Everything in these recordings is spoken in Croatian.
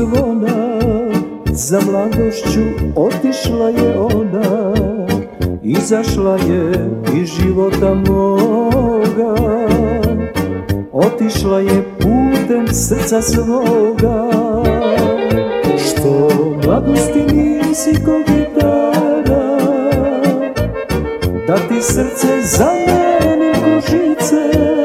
zvona Za mladošću otišla je ona Izašla je iz života moga. Otišla je putem srca svoga. Što mladosti nisi ko gitara Da ti srce zamene kožice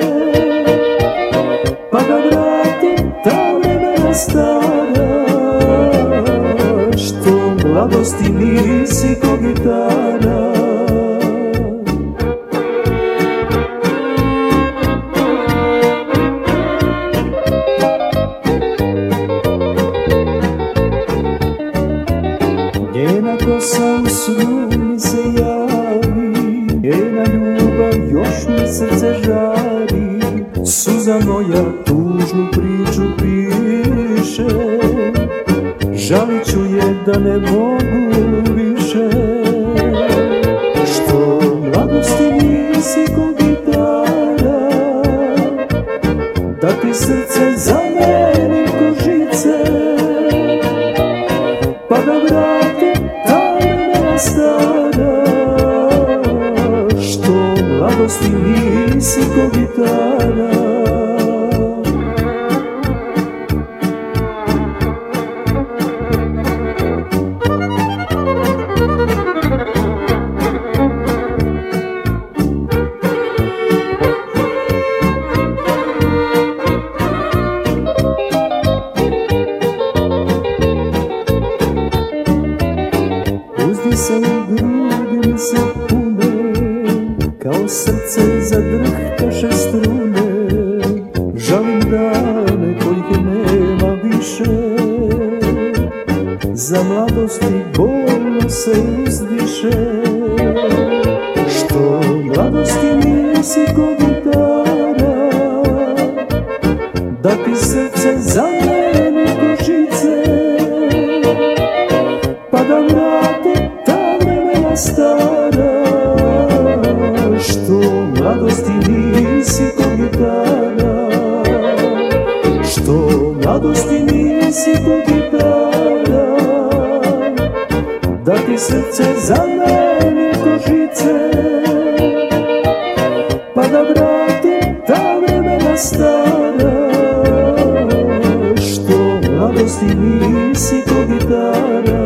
Što mladosti nisi ko gitara Njena kosa u snu mi se javi Njena ljubav još mi srce žari. Suza moja Žalit ću je da ne mogu više. Što mladosti nisi gitara Da ti srce zameni ko žice. Pa da vratim ta vremena stara. Što mladosti nisi ko gitara Srce zadrhtaše strune. Žalim dane kojih nema više. Za mladosti bolno se uzdiše. Što mladosti nisi ko gitara Da ti srce zameni mladosti nisi ko gitara Što mladosti nisi ko gitara Da ti srce zameni ko žice Pa da vrate ta vremena stara. Što mladosti nisi ko gitara